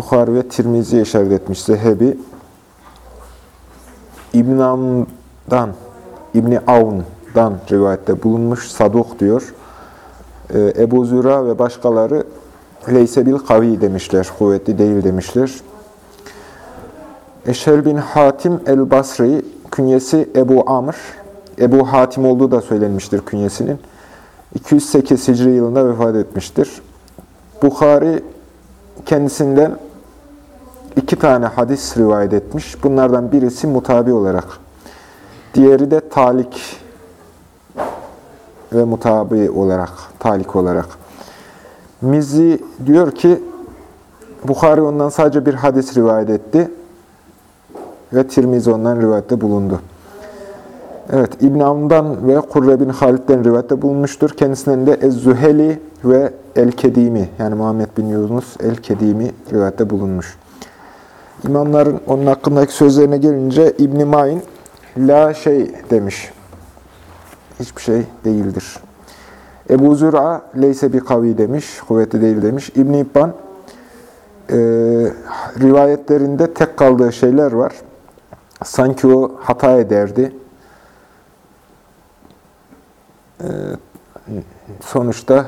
Bukhari ve Tirmizi'ye işaret etmiş Zehebi. İbn Am'dan, İbn Avn'dan rivayette bulunmuş. Saduk diyor. Ee, Ebu Züra ve başkaları Leyse bil kavi demişler. Kuvvetli değil demişler. Eşhel bin Hatim el-Basri, künyesi Ebu Amr. Ebu Hatim olduğu da söylenmiştir künyesinin. 208 Hicri yılında vefat etmiştir. Bukhari kendisinden iki tane hadis rivayet etmiş. Bunlardan birisi mutabi olarak. Diğeri de talik ve mutabi olarak, talik olarak. Mizzi diyor ki, Bukhari ondan sadece bir hadis rivayet etti ve Tirmizi ondan rivayette bulundu. Evet, İbn Am'dan ve Kurre bin Halid'den rivayette bulunmuştur. Kendisinden de Ez-Züheli ve El-Kedimi, yani Muhammed bin Yunus El-Kedimi rivayette bulunmuş. İmamların onun hakkındaki sözlerine gelince İbn-i Mayn, la şey demiş. Hiçbir şey değildir. Ebu Zür'a, leyse bir kavi demiş, kuvvetli değil demiş. İbn-i İbban, e, rivayetlerinde tek kaldığı şeyler var. Sanki o hata ederdi. E, sonuçta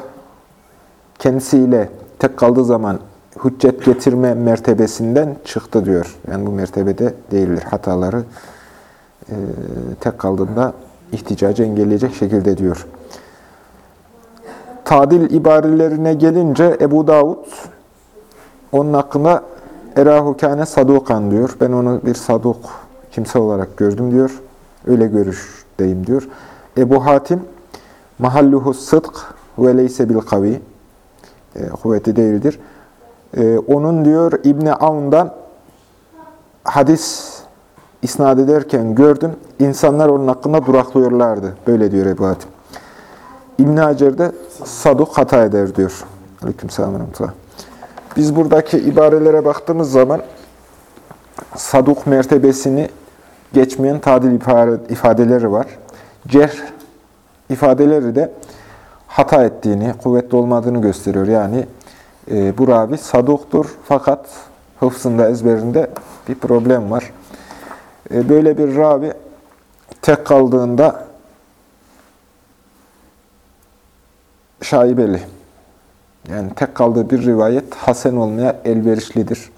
kendisiyle tek kaldığı zaman hüccet getirme mertebesinden çıktı diyor. Yani bu mertebede değildir. Hataları e, tek kaldığında ihticacı engelleyecek şekilde diyor. Tadil ibarelerine gelince Ebu Davud onun hakkında Erahu kâne sadukan diyor. Ben onu bir saduk kimse olarak gördüm diyor. Öyle görüşteyim diyor. Ebu Hatim mahalluhu sıdk ve leyse bil kavi e, kuvveti değildir. E, onun diyor İbni Avn'dan hadis isnat ederken gördüm. İnsanlar onun hakkında duraklıyorlardı. Böyle diyor Ebu Hatim. İbn Hacer'de saduk hata eder diyor. Aleykümselam. Biz buradaki ibarelere baktığımız zaman saduk mertebesini geçmeyen tadil ifadeleri var. Cerh ifadeleri de hata ettiğini, kuvvetli olmadığını gösteriyor. Yani e, bu ravi saduktur fakat hıfzında, ezberinde bir problem var. E, böyle bir ravi tek kaldığında şaibeli. Yani tek kaldığı bir rivayet hasen olmaya elverişlidir.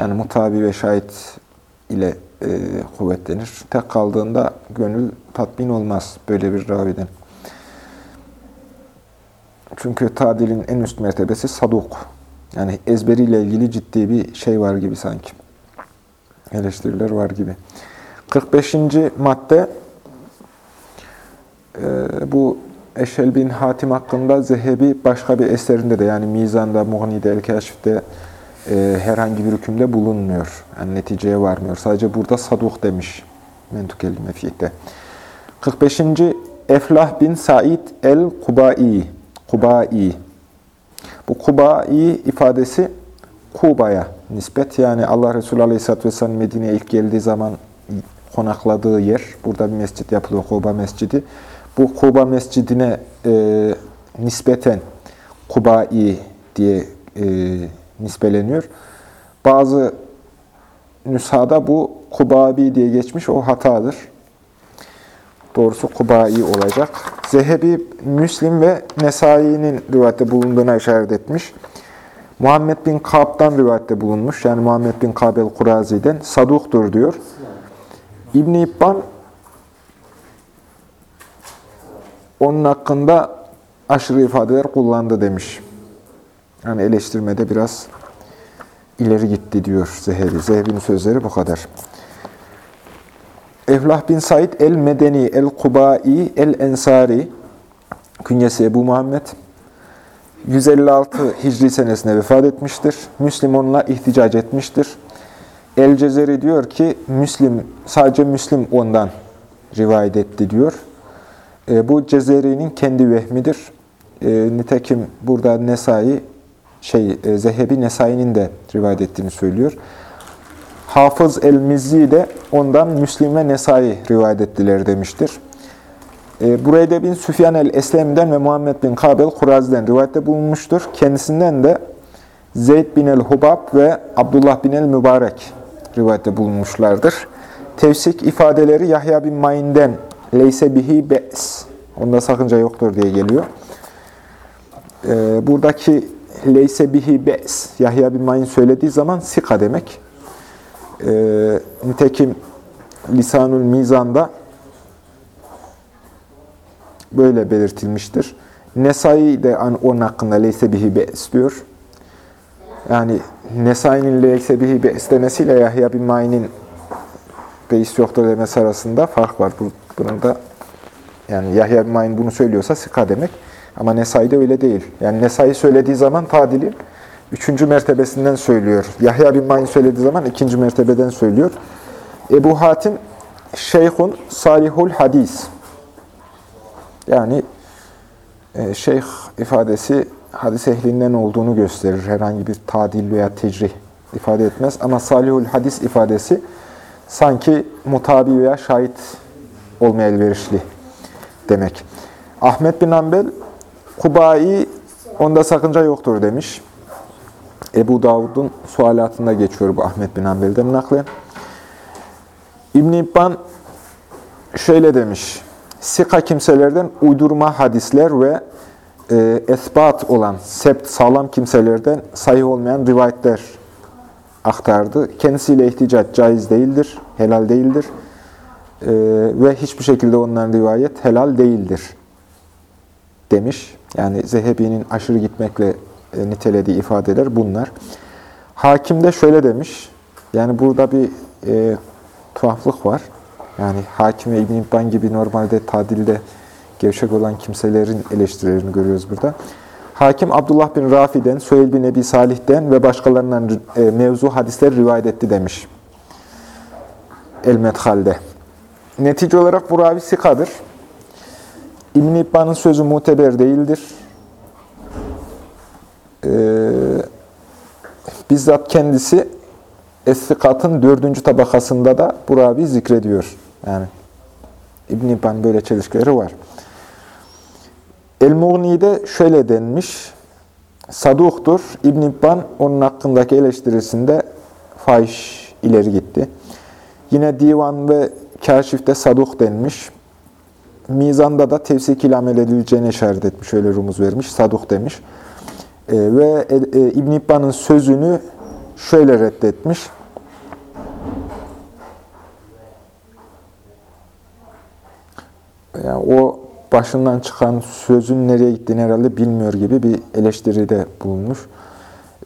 Yani mutabi ve şahit ile e, kuvvetlenir. Tek kaldığında gönül tatmin olmaz böyle bir raviden. Çünkü tadilin en üst mertebesi saduk. Yani ezberiyle ilgili ciddi bir şey var gibi sanki. Eleştiriler var gibi. 45. madde e, bu Eşel bin Hatim hakkında Zehebi başka bir eserinde de yani Mizan'da, Mughni'de, El-Keşf'te e, herhangi bir hükümde bulunmuyor. Yani neticeye varmıyor. Sadece burada saduk demiş. Mentukel mefiyette. 45. Eflah bin Said el-Kubai. Kubai. Bu Kubai ifadesi Kuba'ya nispet. Yani Allah Resulü Aleyhisselatü Vesselam Medine'ye ilk geldiği zaman konakladığı yer. Burada bir mescit yapılıyor. Kuba Mescidi. Bu Kuba Mescidine e, nispeten Kubai diye e, nispeleniyor. Bazı nüshada bu Kubabi diye geçmiş. O hatadır. Doğrusu Kubai olacak. Zehebi, Müslim ve Nesai'nin rivayette bulunduğuna işaret etmiş. Muhammed bin Kab'dan rivayette bulunmuş. Yani Muhammed bin Kab el-Kurazi'den. Saduktur diyor. İbn-i İbban onun hakkında aşırı ifadeler kullandı demiş. Yani eleştirmede biraz ileri gitti diyor Zehebi. Zehebi'nin sözleri bu kadar. Eflah bin Said el-Medeni, el-Kubai, el-Ensari, künyesi Ebu Muhammed, 156 Hicri senesinde vefat etmiştir. Müslim onunla ihticac etmiştir. El Cezeri diyor ki, Müslim, sadece Müslim ondan rivayet etti diyor. E, bu Cezeri'nin kendi vehmidir. E, nitekim burada Nesai, şey e, Zehebi Nesai'nin de rivayet ettiğini söylüyor. Hafız el-Mizzi de ondan Müslim ve Nesai rivayet ettiler demiştir. E, Burayda bin Süfyan el-Eslem'den ve Muhammed bin Kabel Kurazi'den rivayette bulunmuştur. Kendisinden de Zeyd bin el-Hubab ve Abdullah bin el-Mübarek rivayette bulunmuşlardır. Tevsik ifadeleri Yahya bin Ma'in'den leyse bihi be's. Onda sakınca yoktur diye geliyor. E, buradaki leyse bihi be's Yahya bin Ma'in söylediği zaman sika demek. E, nitekim Lisanül Mizan'da böyle belirtilmiştir. Nesai de onun hakkında leyse bihi be's diyor. Yani Nesai'nin leyse bihi be's demesiyle Yahya bin Ma'in'in beis yoktur demesi arasında fark var. Bunun da yani Yahya bin Ma'in bunu söylüyorsa sika demek. Ama Nesai de öyle değil. Yani Nesai söylediği zaman tadili üçüncü mertebesinden söylüyor. Yahya bin Ma'in söylediği zaman ikinci mertebeden söylüyor. Ebu Hatim Şeyhun Salihul Hadis. Yani e, şeyh ifadesi hadis ehlinden olduğunu gösterir. Herhangi bir tadil veya tecrih ifade etmez. Ama salihul hadis ifadesi sanki mutabi veya şahit olmaya elverişli demek. Ahmet bin Ambel Kubai onda sakınca yoktur demiş. Ebu Davud'un sualatında geçiyor bu Ahmet bin Ambel'den naklen. İbn-i İbban şöyle demiş. Sika kimselerden uydurma hadisler ve e, esbat olan, sept, sağlam kimselerden sahih olmayan rivayetler aktardı. Kendisiyle ihticat caiz değildir, helal değildir. E, ve hiçbir şekilde onların rivayet helal değildir demiş. Yani Zehebi'nin aşırı gitmekle nitelediği ifadeler bunlar. Hakim de şöyle demiş. Yani burada bir e, tuhaflık var. Yani Hakim ve İbn İbban gibi normalde tadilde gevşek olan kimselerin eleştirilerini görüyoruz burada. Hakim Abdullah bin Rafi'den, Süheyl bin Ebi Salih'ten ve başkalarından e, mevzu hadisler rivayet etti demiş. El-Medhal'de. Netice olarak bu ravi sikadır. İbn İbban'ın sözü muteber değildir. Ee, bizzat kendisi Es-Sikat'ın dördüncü tabakasında da bu ravi zikrediyor. Yani İbn-i böyle çelişkileri var. El-Mughni'de şöyle denmiş. Saduktur. İbn-i onun hakkındaki eleştirisinde fahiş ileri gitti. Yine divan ve kaşifte saduk denmiş. Mizanda da tevsik ile amel edileceğine işaret etmiş. Öyle rumuz vermiş. Saduk demiş. E, ve e, e, İbn-i İbban'ın sözünü şöyle reddetmiş. Yani o başından çıkan sözün nereye gittiğini herhalde bilmiyor gibi bir eleştiride bulunmuş.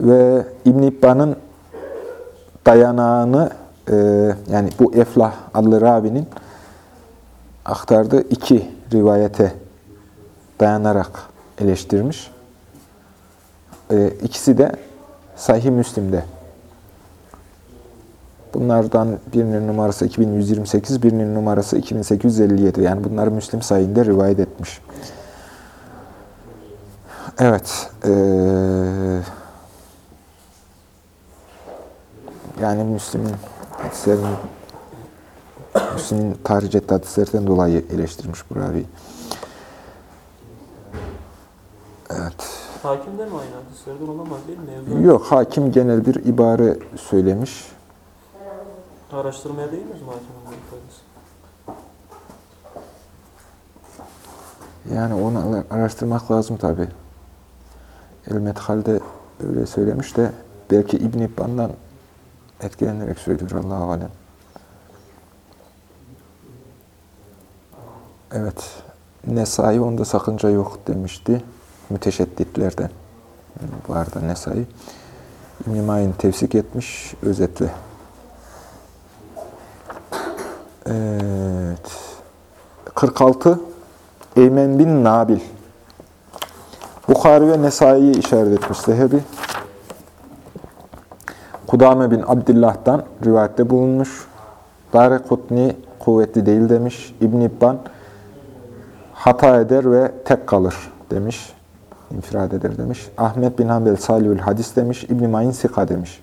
Ve İbn İbban'ın dayanağını yani bu Eflah adlı ravinin aktardığı iki rivayete dayanarak eleştirmiş. E, ikisi de Sahih Müslim'de. Bunlardan birinin numarası 2128, birinin numarası 2857. Yani bunları Müslim sayında rivayet etmiş. Evet. Ee, yani Müslim'in hadislerini Müslim'in tarih hadislerden dolayı eleştirmiş bu ravi. Evet. Hakim de mi aynı hadislerden olamaz değil mi? Mevzu Yok, hakim genel bir ibare söylemiş. araştırmaya değmez mi hakimin bu ifadesi? Yani onu araştırmak lazım tabi. El-Medhal'de öyle söylemiş de belki İbn İbban'dan etkilenerek söylüyor Allah'a alem. Evet. Nesai onda sakınca yok demişti. Müteşedditlerden vardı Nesai. İbn-i Mayin tevsik etmiş özetle. Evet. 46 Eymen bin Nabil. Bu Bukhari ve Nesai'yi işaret etmiş Zehebi. Kudame bin Abdillah'tan rivayette bulunmuş. Dare Kutni kuvvetli değil demiş. İbn İbban hata eder ve tek kalır demiş. İnfirad eder demiş. Ahmet bin Hanbel salihül hadis demiş. İbn Mayin sika demiş.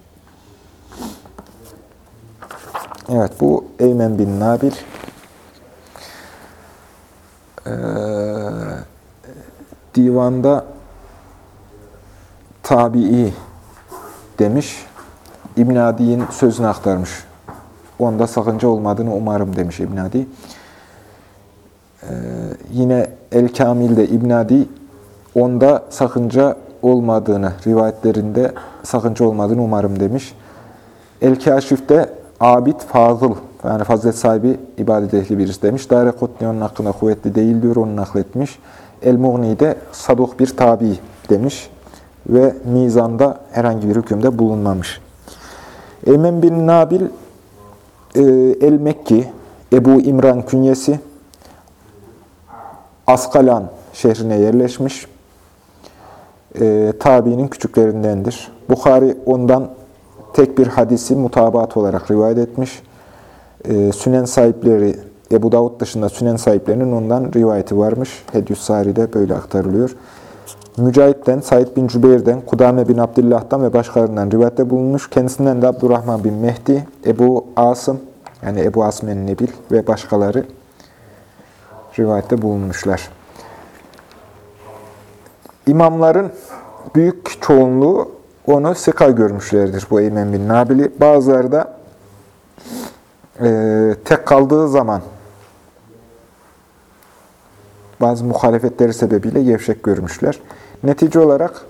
Evet bu Eymen bin Nabil. Ee, divanda tabii demiş. İbn Adi'nin sözünü aktarmış. Onda sakınca olmadığını umarım demiş İbn Adi. Ee, yine El Kamil'de İbn Adi onda sakınca olmadığını, rivayetlerinde sakınca olmadığını umarım demiş. El Kaşif'te abid, fazıl, yani fazilet sahibi, ibadet ehli birisi demiş. Daire Kutni onun hakkında kuvvetli değil diyor, onu nakletmiş. El Mughni'de saduk bir tabi demiş ve mizanda herhangi bir hükümde bulunmamış. Eymen bin Nabil e, El-Mekki, Ebu İmran künyesi, Askalan şehrine yerleşmiş. E, tabiinin küçüklerindendir. Bukhari ondan tek bir hadisi mutabat olarak rivayet etmiş. E, sünen sahipleri, Ebu Davud dışında sünen sahiplerinin ondan rivayeti varmış. Hedyus Sari'de böyle aktarılıyor. Mücahit'ten, Said bin Cübeyr'den, Kudame bin Abdullah'tan ve başkalarından rivayette bulunmuş. Kendisinden de Abdurrahman bin Mehdi, Ebu Asım, yani Ebu Asım el-Nebil ve başkaları rivayette bulunmuşlar. İmamların büyük çoğunluğu onu sıka görmüşlerdir bu Eymen bin Nabil'i. Bazıları da e, tek kaldığı zaman bazı muhalefetleri sebebiyle gevşek görmüşler. Netice olarak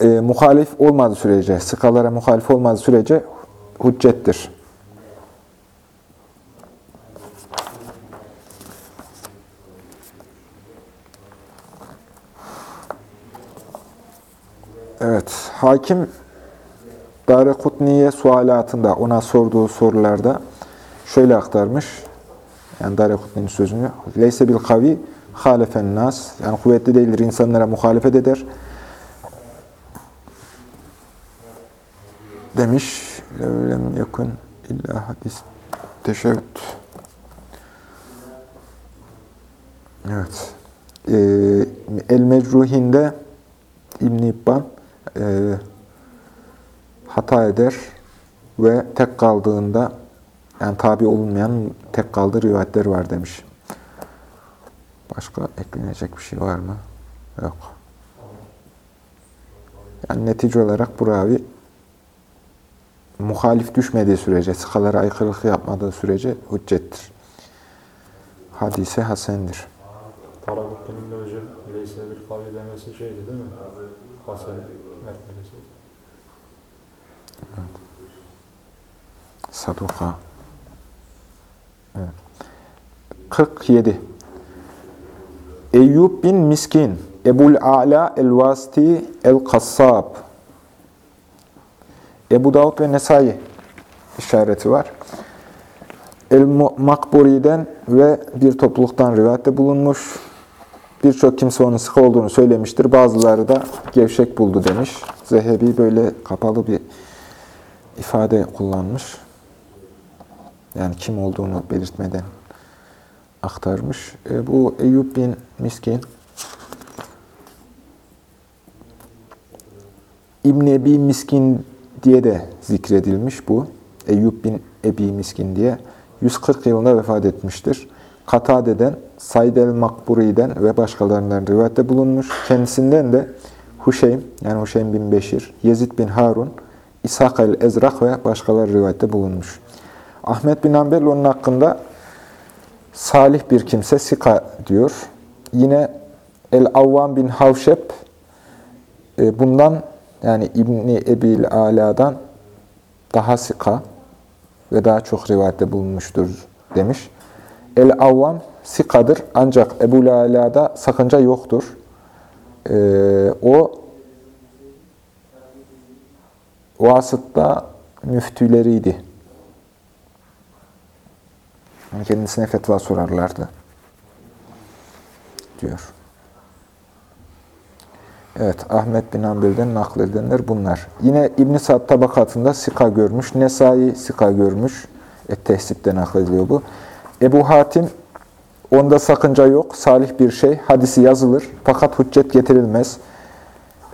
e, muhalif olmadığı sürece, sıkalara muhalif olmadığı sürece hüccettir. Evet, hakim Darekutni'ye sualatında, ona sorduğu sorularda şöyle aktarmış. Yani Darekutni'nin sözünü. Leyse bil kavi halefen nas. Yani kuvvetli değildir, insanlara muhalefet eder. Demiş. Levlem yakun illa hadis teşebbüt. Evet. Ee, El Mecruhinde İbn-i İbban e, hata eder ve tek kaldığında yani tabi olunmayan tek kaldığı rivayetler var demiş. Başka eklenecek bir şey var mı? Yok. Yani netice olarak bu ravi muhalif düşmediği sürece, sıkalara aykırılık yapmadığı sürece hüccettir. Hadise hasendir. Tarabukki'nin de hocam Leyse bir kavli demesi şeydi değil mi? Hasan mertebesi. Saduka. Evet. 47. Eyyub bin Miskin, Ebul A'la el-Vasiti el-Kassab. Ebu Davud ve Nesai işareti var. El-Makburi'den ve bir topluluktan rivayette bulunmuş. Birçok kimse onun sıkı olduğunu söylemiştir. Bazıları da gevşek buldu demiş. Zehebi böyle kapalı bir ifade kullanmış. Yani kim olduğunu belirtmeden aktarmış. E, bu Eyüp bin Miskin İbn Ebi Miskin diye de zikredilmiş bu. Eyüp bin Ebi Miskin diye. 140 yılında vefat etmiştir. Katade'den, Said el-Makburi'den ve başkalarından rivayette bulunmuş. Kendisinden de Huşeym, yani Huşeym bin Beşir, Yezid bin Harun, İshak el-Ezrak ve başkaları rivayette bulunmuş. Ahmet bin Ambel onun hakkında salih bir kimse, Sika diyor. Yine El-Avvam bin Havşep e, bundan yani İbni Ebil Ala'dan daha Sika ve daha çok rivayette bulunmuştur demiş. El-Avvam Sika'dır ancak Ebu Ala'da sakınca yoktur. Ee, o vasıtta müftüleriydi. Yani kendisine fetva sorarlardı. Diyor. Evet, Ahmet bin Hanbel'den nakledenler bunlar. Yine İbn-i Sa'd tabakatında sika görmüş, Nesai sika görmüş. E, tehsipte naklediliyor bu. Ebu Hatim, onda sakınca yok, salih bir şey, hadisi yazılır fakat hüccet getirilmez.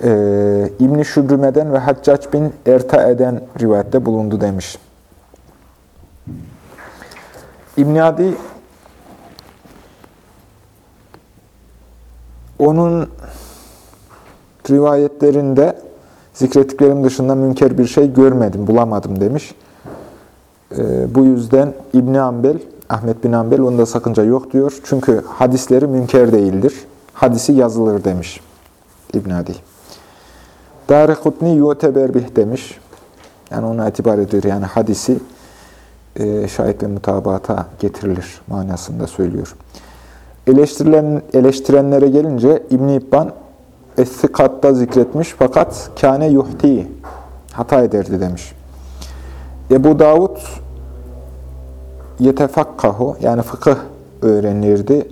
Ee, İbn-i Şübrüme'den ve Haccac bin Ertae'den rivayette bulundu demiş. İbn Adi onun rivayetlerinde zikrettiklerim dışında münker bir şey görmedim, bulamadım demiş. Ee, bu yüzden İbn Ambel, Ahmet bin Ambel onda sakınca yok diyor. Çünkü hadisleri münker değildir. Hadisi yazılır demiş İbn Adi. Darikutni yuteber bih demiş. Yani ona itibar edilir. Yani hadisi e, şahit ve mutabata getirilir manasında söylüyor. Eleştirilen, eleştirenlere gelince İbn-i İbban Es-Sikat'ta zikretmiş fakat kâne yuhti hata ederdi demiş. Ebu Davud yetefakkahu yani fıkıh öğrenirdi.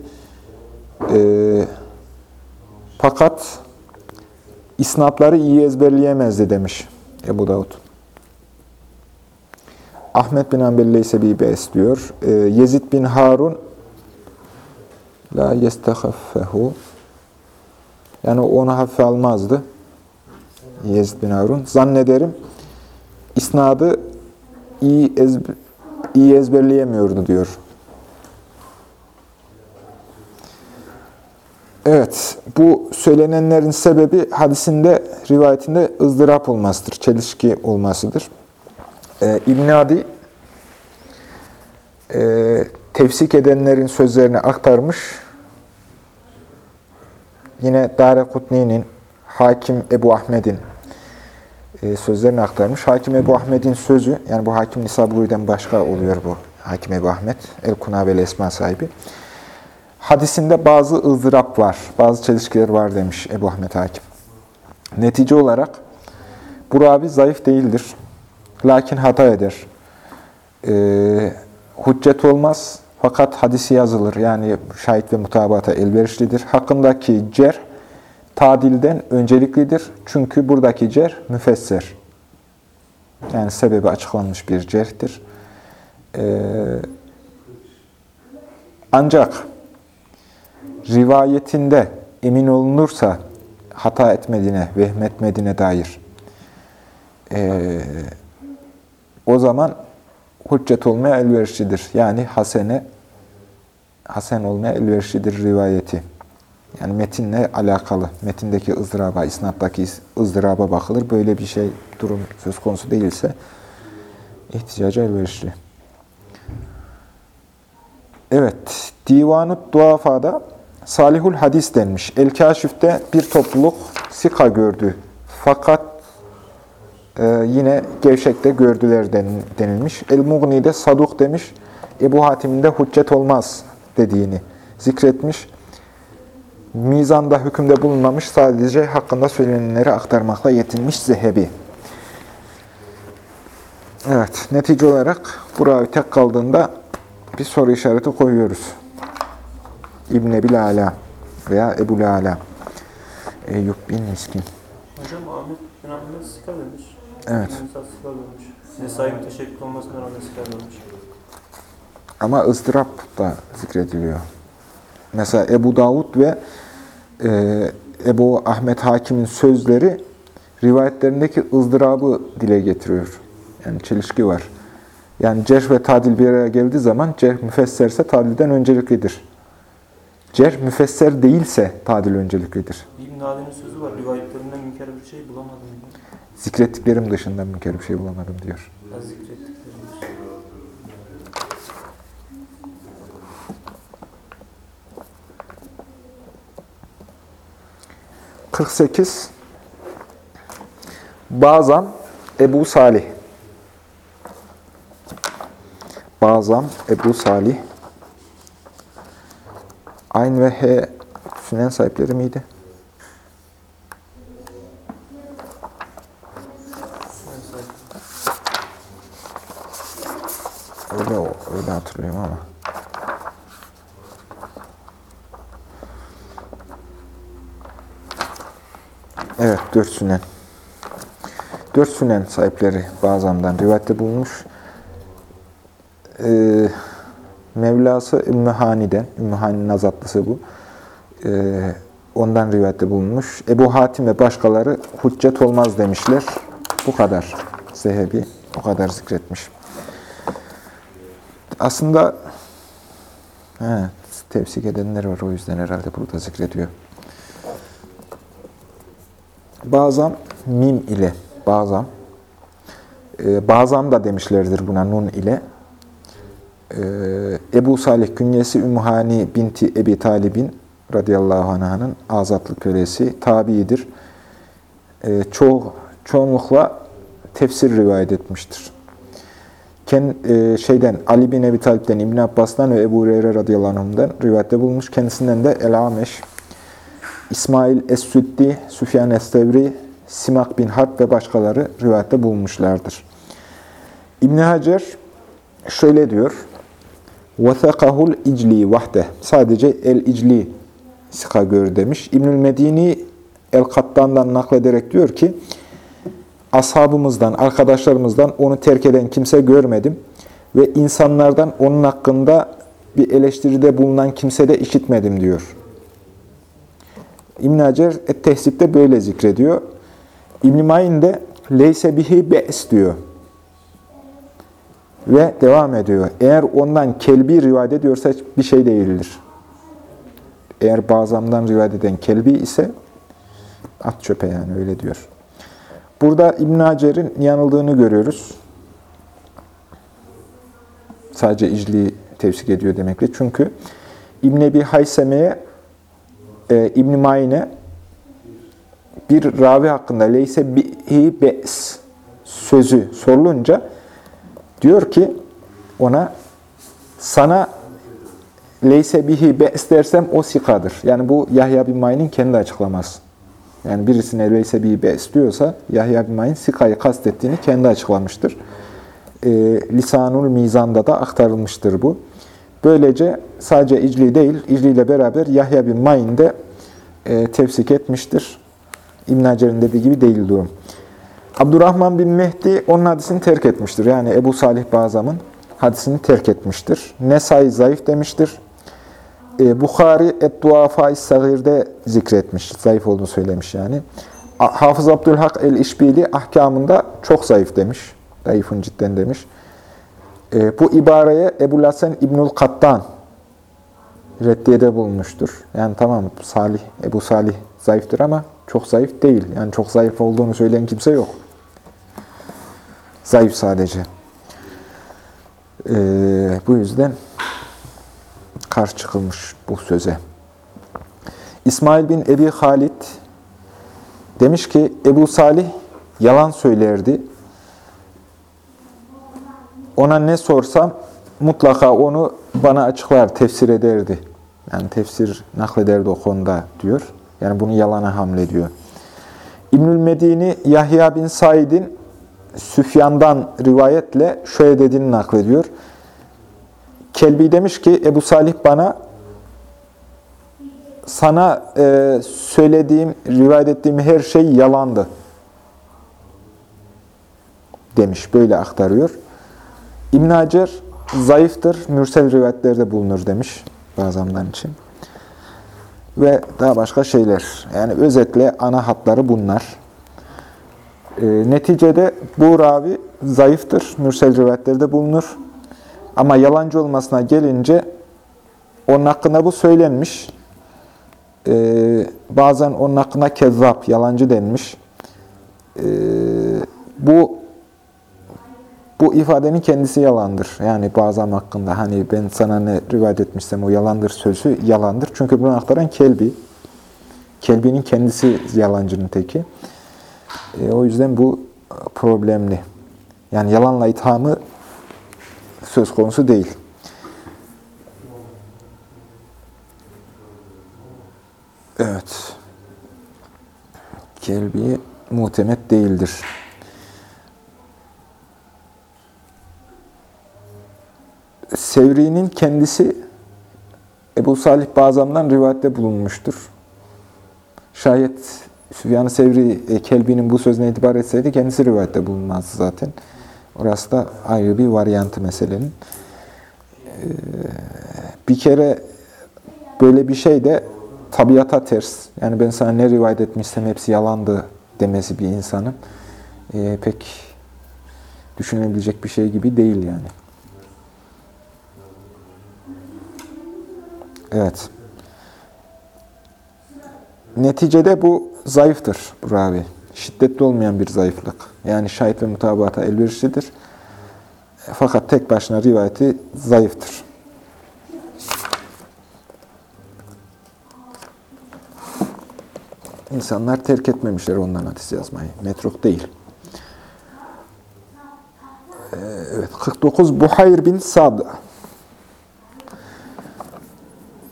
Ee, fakat isnatları iyi ezberleyemezdi demiş Ebu Davud. Ahmet bin Hanbel ise bir bes diyor. Ee, Yezid bin Harun la yestehaffehu yani onu hafife almazdı. Yezid bin Harun. Zannederim isnadı iyi, ezber, iyi ezberleyemiyordu diyor. Evet, bu söylenenlerin sebebi hadisinde, rivayetinde ızdırap olmasıdır, çelişki olmasıdır. Ee, İbn Adi e, tefsik edenlerin sözlerini aktarmış. Yine Dare Kutni'nin, Hakim Ebu Ahmet'in e, sözlerini aktarmış. Hakim Ebu Ahmet'in sözü, yani bu Hakim Nisaburi'den başka oluyor bu Hakim Ebu Ahmet, El-Kunabel Esma sahibi. Hadisinde bazı ızdırap var, bazı çelişkiler var demiş Ebu Ahmet Hakim. Netice olarak bu ravi zayıf değildir. Lakin hata eder. Ee, hüccet olmaz fakat hadisi yazılır. Yani şahit ve mutabata elverişlidir. Hakkındaki cer tadilden önceliklidir. Çünkü buradaki cer müfesser. Yani sebebi açıklanmış bir cerhtir. Ee, ancak rivayetinde emin olunursa hata etmediğine, vehmetmediğine dair ee, o zaman hüccet olmaya elverişlidir. Yani hasene hasen olmaya elverişlidir rivayeti. Yani metinle alakalı, metindeki ızdıraba, isnattaki ızdıraba bakılır. Böyle bir şey, durum söz konusu değilse ihtiyaca elverişli. Evet, Divan-ı Duafa'da Salihul Hadis denmiş. El-Kaşif'te bir topluluk sika gördü. Fakat e, yine gevşekte gördüler denilmiş. El-Mughni'de Saduk demiş. Ebu Hatim'de hüccet olmaz dediğini zikretmiş. Mizanda hükümde bulunmamış, sadece hakkında söylenenleri aktarmakla yetinmiş Zehebi. Evet, netice olarak buraya tek kaldığında bir soru işareti koyuyoruz. İbn Ebil Ala veya Ebu Ala. Eyüp bin Miskin. Hocam Ahmet bin Ahmet sika demiş. Evet. Mesela sika demiş. Nesai'nin teşekkür olmasına rağmen sika demiş. Ama ızdırap da zikrediliyor. Mesela Ebu Davud ve e, Ebu Ahmet Hakim'in sözleri rivayetlerindeki ızdırabı dile getiriyor. Yani çelişki var. Yani cerh ve tadil bir araya geldiği zaman cerh müfesserse tadilden önceliklidir. Cerh müfesser değilse tadil önceliklidir. İbn Adi'nin sözü var. Rivayetlerinden münker bir şey bulamadım. Zikrettiklerim dışında münker bir şey bulamadım diyor. Zikrettiklerimiz. – 48 Bazam Ebu Salih Bazam Ebu Salih Ayn ve H sünen sahipleri miydi? Öyle, o- öyle hatırlıyorum ama. Evet, dört sünen. Dört sünen sahipleri bazamdan rivayette bulunmuş. Ee, Mevlası Ümmü Hani'den, Ümmü azatlısı bu. Ee, ondan rivayette bulunmuş. Ebu Hatim ve başkaları hüccet olmaz demişler. Bu kadar. Zehebi o kadar zikretmiş. Aslında he, tevsik edenler var. O yüzden herhalde burada zikrediyor. Bazam mim ile bazam. Ee, bazam da demişlerdir buna nun ile. Ee, Ebu Salih künyesi Ümmühani binti Ebi Talib'in radıyallahu anh'ın azatlı kölesi tabiidir. Ee, çoğu, çoğunlukla tefsir rivayet etmiştir. Ken, e, şeyden Ali bin Ebi Talib'den, İbn Abbas'tan ve Ebu Hureyre radıyallahu anh'dan rivayette bulunmuş. Kendisinden de El-Ameş, İsmail Es-Süddi, Süfyan Es-Sevri, Simak bin Harp ve başkaları rivayette bulunmuşlardır. İbn Hacer şöyle diyor. وَثَقَهُ الْاِجْلِي vahde. Sadece el-icli sika gör demiş. İbnül Medini El-Kattan'dan naklederek diyor ki, ashabımızdan, arkadaşlarımızdan onu terk eden kimse görmedim ve insanlardan onun hakkında bir eleştiride bulunan kimse de işitmedim diyor. İbn Hacer et-Tehsip'te böyle zikrediyor. İbn Mayn de leyse bihi be's diyor. Ve devam ediyor. Eğer ondan kelbi rivayet ediyorsa bir şey değildir. Eğer bazamdan rivayet eden kelbi ise at çöpe yani öyle diyor. Burada İbn Hacer'in yanıldığını görüyoruz. Sadece icli tevsik ediyor demekle. Çünkü İbn Ebi Hayseme'ye e, İbn Mayne bir ravi hakkında leyse bihi be's sözü sorulunca diyor ki ona sana leyse bihi be's dersem o sikadır. Yani bu Yahya bin Ma'in'in kendi açıklaması. Yani birisine leyse bihi be's diyorsa Yahya bin Ma'in sikayı kastettiğini kendi açıklamıştır. E, Lisanul Mizan'da da aktarılmıştır bu. Böylece sadece İcli değil, İcli ile beraber Yahya bin Ma'in de e, tefsik etmiştir. İbn Hacer'in dediği gibi değil durum. Abdurrahman bin Mehdi onun hadisini terk etmiştir. Yani Ebu Salih Bazam'ın hadisini terk etmiştir. Nesai zayıf demiştir. E, Bukhari Et-Duafa-i Sagir'de zikretmiş. Zayıf olduğunu söylemiş yani. Hafız Abdülhak el-İşbili ahkamında çok zayıf demiş. Zayıfın cidden demiş. E, bu ibareye Ebu Lasen İbnül Kattan reddiyede bulmuştur. Yani tamam Salih, Ebu Salih zayıftır ama çok zayıf değil. Yani çok zayıf olduğunu söyleyen kimse yok. Zayıf sadece. Ee, bu yüzden karşı çıkılmış bu söze. İsmail bin Ebi Halid demiş ki Ebu Salih yalan söylerdi. Ona ne sorsam mutlaka onu bana açıklar, tefsir ederdi. Yani tefsir naklederdi o konuda diyor. Yani bunu yalana hamlediyor. İbnül Medini Yahya bin Said'in Süfyan'dan rivayetle şöyle dediğini naklediyor. Kelbi demiş ki Ebu Salih bana sana e, söylediğim, rivayet ettiğim her şey yalandı demiş. Böyle aktarıyor. İbn Hacer zayıftır, mürsel rivayetlerde bulunur demiş bazamdan için. Ve daha başka şeyler. Yani özetle ana hatları bunlar. E, neticede bu ravi zayıftır, mürsel rivayetlerde bulunur. Ama yalancı olmasına gelince onun hakkında bu söylenmiş. E, bazen onun hakkında kezzap, yalancı denmiş. E, bu bu ifadenin kendisi yalandır. Yani bazen hakkında hani ben sana ne rivayet etmişsem o yalandır sözü yalandır. Çünkü bunu aktaran Kelbi. Kelbi'nin kendisi yalancının teki. E, o yüzden bu problemli. Yani yalanla ithamı söz konusu değil. Evet. Kelbi muhtemet değildir. Sevri'nin kendisi Ebu Salih Bazam'dan rivayette bulunmuştur. Şayet Süfyan-ı Sevri e, Kelbi'nin bu sözüne itibar etseydi kendisi rivayette bulunmazdı zaten. Orası da ayrı bir varyantı meselenin. Ee, bir kere böyle bir şey de tabiata ters. Yani ben sana ne rivayet etmişsem hepsi yalandı demesi bir insanın e, pek düşünebilecek bir şey gibi değil yani. Evet. Neticede bu zayıftır bu ravi. Şiddetli olmayan bir zayıflık. Yani şahit ve mutabata elverişlidir. Fakat tek başına rivayeti zayıftır. İnsanlar terk etmemişler ondan hadis yazmayı. Metruk değil. Ee, Evet, 49 Buhayr bin Sad.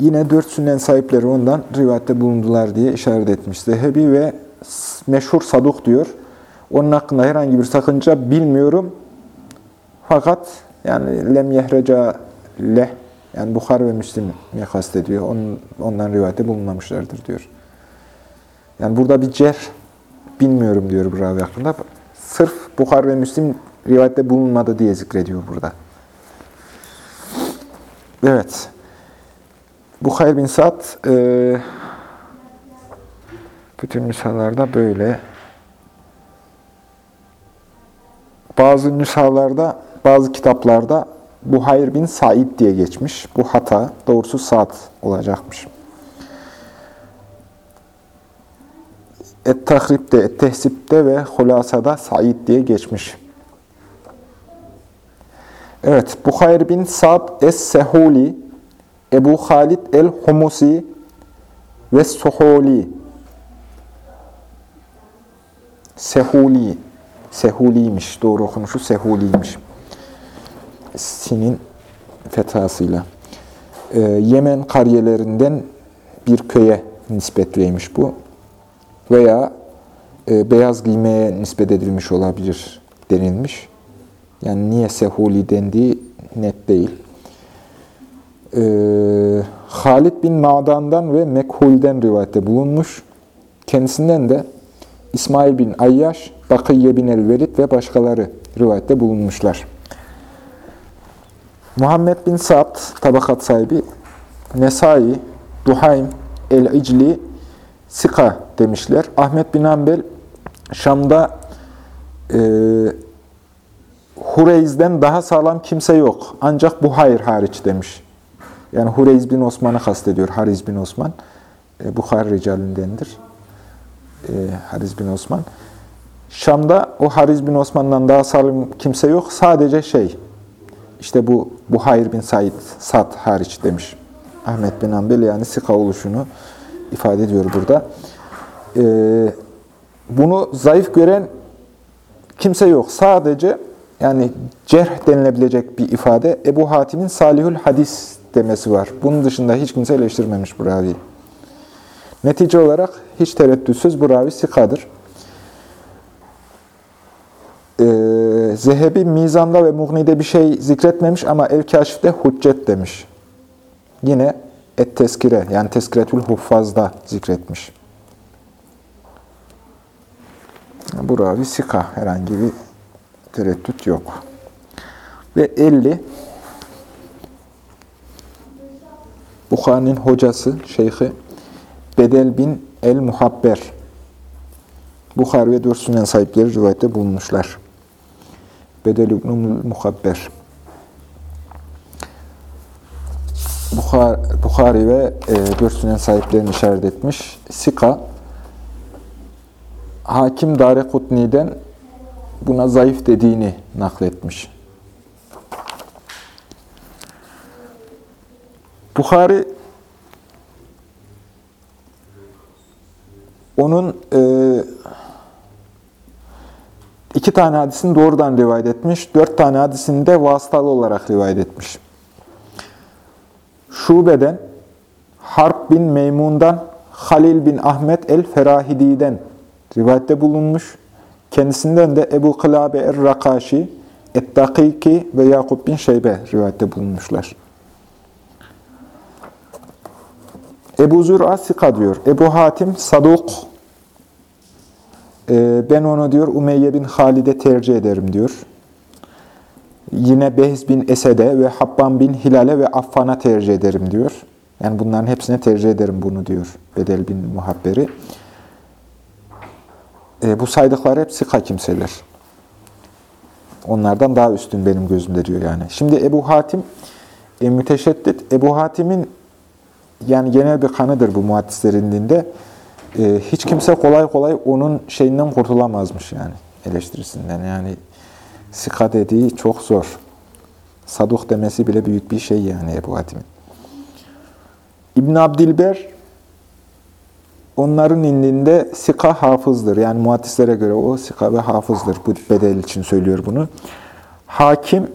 Yine dört sünnen sahipleri ondan rivayette bulundular diye işaret etmiş. Zehebi ve meşhur Saduk diyor. Onun hakkında herhangi bir sakınca bilmiyorum. Fakat yani lem yehreca leh yani Bukhar ve Müslim ne kastediyor. Onun, ondan rivayette bulunmamışlardır diyor. Yani burada bir cer bilmiyorum diyor bu ravi hakkında. Sırf Bukhar ve Müslim rivayette bulunmadı diye zikrediyor burada. Evet. Bukhayr bin Sa'd e, bütün nüshalarda böyle. Bazı nüshalarda, bazı kitaplarda Buhayr bin Said diye geçmiş. Bu hata. Doğrusu Sa'd olacakmış. Et-Tahrib'de, Et-Tehsip'te ve Hulasa'da Said diye geçmiş. Evet, Bukhayr bin Sa'd Es-Sehuli, Ebu Halid el-Humusi ve Suhuli. Sehuli. Sehuliymiş. Doğru okunuşu Sehuliymiş. Sinin fethasıyla. Ee, Yemen kariyelerinden bir köye nispetliymiş bu. Veya e, beyaz giymeye nispet edilmiş olabilir denilmiş. Yani niye Sehuli dendiği net değil. Ee, Halid bin Ma'dan'dan ve Mekhul'den rivayette bulunmuş. Kendisinden de İsmail bin Ayyaş, Bakıye bin el-Velid ve başkaları rivayette bulunmuşlar. Muhammed bin Sa'd, tabakat sahibi, Nesai, Duhaym, El-İcli, Sika demişler. Ahmet bin Hanbel, Şam'da e, Hureyz'den daha sağlam kimse yok. Ancak bu hayır hariç demiş. Yani Hureyz bin Osman'ı kastediyor. Hariz bin Osman. E, Bukhari ricalindendir. E, Hariz bin Osman. Şam'da o Hariz bin Osman'dan daha sağlam kimse yok. Sadece şey, işte bu Buhayr bin Said, Sad hariç demiş. Ahmet bin Hanbel yani sika oluşunu ifade ediyor burada. E, bunu zayıf gören kimse yok. Sadece yani cerh denilebilecek bir ifade Ebu Hatim'in Salihül Hadis demesi var. Bunun dışında hiç kimse eleştirmemiş bu raviyi. Netice olarak hiç tereddütsüz bu ravi sikadır. Ee, Zehebi Mizan'da ve Mughni'de bir şey zikretmemiş ama El-Kaşif'te hüccet demiş. Yine Et-Teskire yani Teskiretül Huffaz'da zikretmiş. Bu ravi sika herhangi bir tereddüt yok. Ve 50 Bukhari'nin hocası, şeyhi Bedel bin el-Muhabber. Bukhari ve dört sahipleri rivayette bulunmuşlar. Bedel ibn Muhabber. Bukhari, Bukhari ve e, dört sahiplerini işaret etmiş. Sika, Hakim Darekutni'den buna zayıf dediğini nakletmiş. Bukhari onun e, iki tane hadisini doğrudan rivayet etmiş, dört tane hadisini de vasıtalı olarak rivayet etmiş. Şube'den, Harp bin Meymun'dan, Halil bin Ahmet el-Ferahidi'den rivayette bulunmuş. Kendisinden de Ebu Kılabe er-Rakaşi, Et-Dakiki ve Yakup bin Şeybe rivayette bulunmuşlar. Ebu Zür'a Sika diyor. Ebu Hatim Saduk e, ben onu diyor Umeyye bin Halid'e tercih ederim diyor. Yine Behz bin Esed'e ve Habban bin Hilal'e ve Affan'a tercih ederim diyor. Yani bunların hepsine tercih ederim bunu diyor Bedel bin Muhabberi. E, bu saydıkları hep sika kimseler. Onlardan daha üstün benim gözümde diyor yani. Şimdi Ebu Hatim e, müteşeddit. Ebu Hatim'in yani genel bir kanıdır bu muhaddislerin dinde. E, hiç kimse kolay kolay onun şeyinden kurtulamazmış yani eleştirisinden. Yani sika dediği çok zor. Saduk demesi bile büyük bir şey yani Ebu Hatim'in. İbn Abdilber onların indinde sika hafızdır. Yani muhaddislere göre o sika ve hafızdır. Bu bedel için söylüyor bunu. Hakim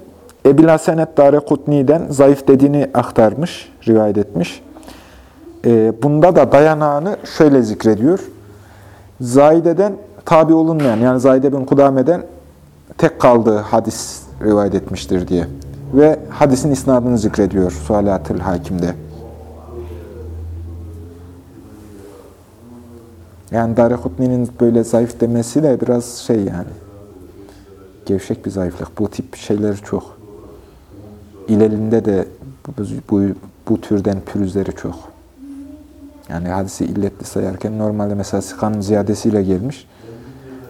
Ebil Hasenet Dare Kutni'den zayıf dediğini aktarmış, rivayet etmiş. Ee, bunda da dayanağını şöyle zikrediyor. Zaide'den tabi olunmayan, yani Zaide bin Kudame'den tek kaldığı hadis rivayet etmiştir diye. Ve hadisin isnadını zikrediyor Sualatül Hakim'de. Yani Darikutni'nin böyle zayıf demesi de biraz şey yani. Gevşek bir zayıflık. Bu tip şeyleri çok. İlelinde de bu, bu, bu türden pürüzleri çok. Yani hadisi illetli sayarken normalde mesela sikanın ziyadesiyle gelmiş.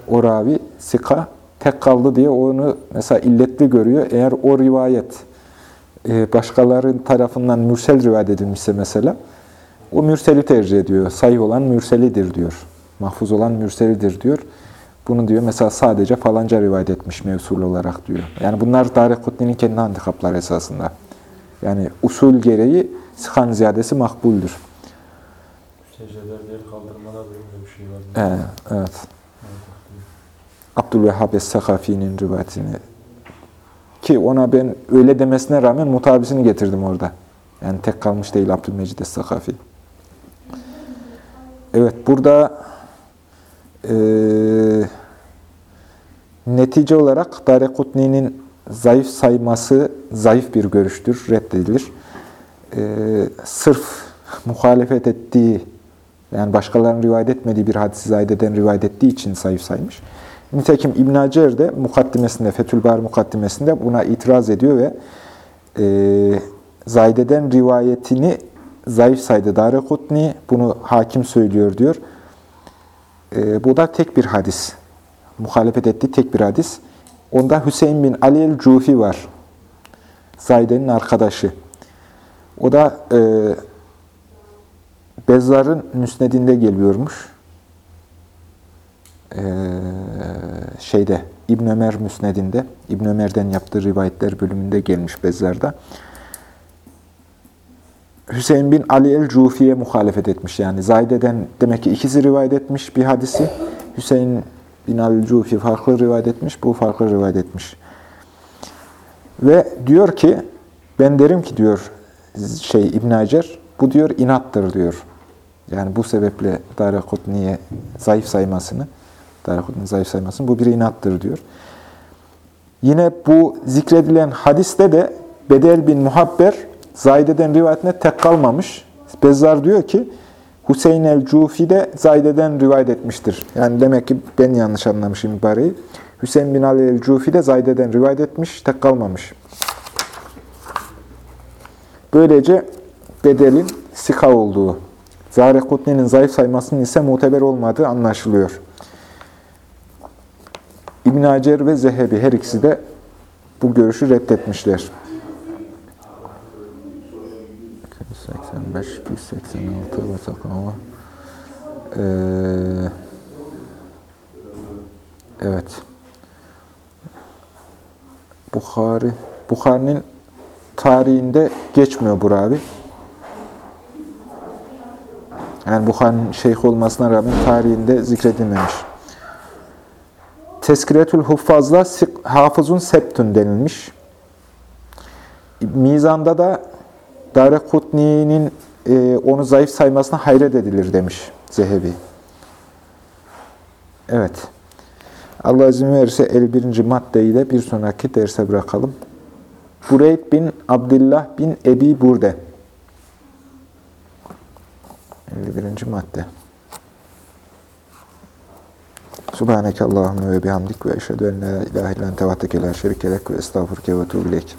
O ravi sika tek kaldı diye onu mesela illetli görüyor. Eğer o rivayet e, başkaların tarafından mürsel rivayet edilmişse mesela o mürseli tercih ediyor. Sayı olan mürselidir diyor. Mahfuz olan mürselidir diyor. Bunu diyor mesela sadece falanca rivayet etmiş mevsul olarak diyor. Yani bunlar Darikutni'nin kendi handikapları esasında. Yani usul gereği sikan ziyadesi makbuldür. Secdeler yer kaldırmada böyle bir şey var. Ee, evet. Abdülvehhab Es-Sakafi'nin rivayetini ki ona ben öyle demesine rağmen mutabisini getirdim orada. Yani tek kalmış değil Abdülmecid Es-Sakafi. Evet burada e, netice olarak Darekutni'nin zayıf sayması zayıf bir görüştür, reddedilir. E, sırf muhalefet ettiği, yani başkalarının rivayet etmediği bir hadisi Zayde'den rivayet ettiği için zayıf saymış. Nitekim İbn Hacer de mukaddimesinde, Fethül Bari mukaddimesinde buna itiraz ediyor ve e, Zayde'den rivayetini zayıf saydı Darekutni. Bunu hakim söylüyor diyor. E, bu da tek bir hadis. Muhalefet ettiği tek bir hadis. Onda Hüseyin bin Ali el-Cufi var. Zayde'nin arkadaşı. O da e, Bezzar'ın müsnedinde geliyormuş. Ee, şeyde İbn Ömer müsnedinde, İbn Ömer'den yaptığı rivayetler bölümünde gelmiş Bezzar'da. Hüseyin bin Ali el-Cufi'ye muhalefet etmiş. Yani Zayde'den demek ki ikisi rivayet etmiş bir hadisi. Hüseyin bin Ali el-Cufi farklı rivayet etmiş, bu farklı rivayet etmiş. Ve diyor ki, ben derim ki diyor şey İbn Hacer, bu diyor inattır diyor. Yani bu sebeple Darekutni'ye zayıf saymasını, Darekutni'nin zayıf saymasını bu bir inattır diyor. Yine bu zikredilen hadiste de Bedel bin Muhabber Zayde'den rivayetine tek kalmamış. Bezzar diyor ki Hüseyin el-Cufi de Zayde'den rivayet etmiştir. Yani demek ki ben yanlış anlamışım mübareği. Hüseyin bin Ali el-Cufi de Zayde'den rivayet etmiş, tek kalmamış. Böylece Bedel'in sika olduğu, Zahre Kutni'nin zayıf saymasının ise muteber olmadığı anlaşılıyor. İbn Hacer ve Zehebi her ikisi de bu görüşü reddetmişler. 85, 186 ve sakama. Ee, evet. Bukhari. Bukhari'nin tarihinde geçmiyor bu ravi. Yani Bukhari'nin şeyh olmasına rağmen tarihinde zikredilmemiş. Teskiretül Huffaz'la Hafızun Septün denilmiş. Mizanda da Darekutni'nin e, onu zayıf saymasına hayret edilir demiş Zehebi. Evet. Allah izin verirse 51. maddeyi de bir sonraki derse bırakalım. Bureyd bin Abdullah bin Ebi Burde. 51. madde. Subhaneke Allahümme ve bihamdik ve eşhedü en la ilahe illen tevatteke şerikelek ve estağfurke ve tuğbilek.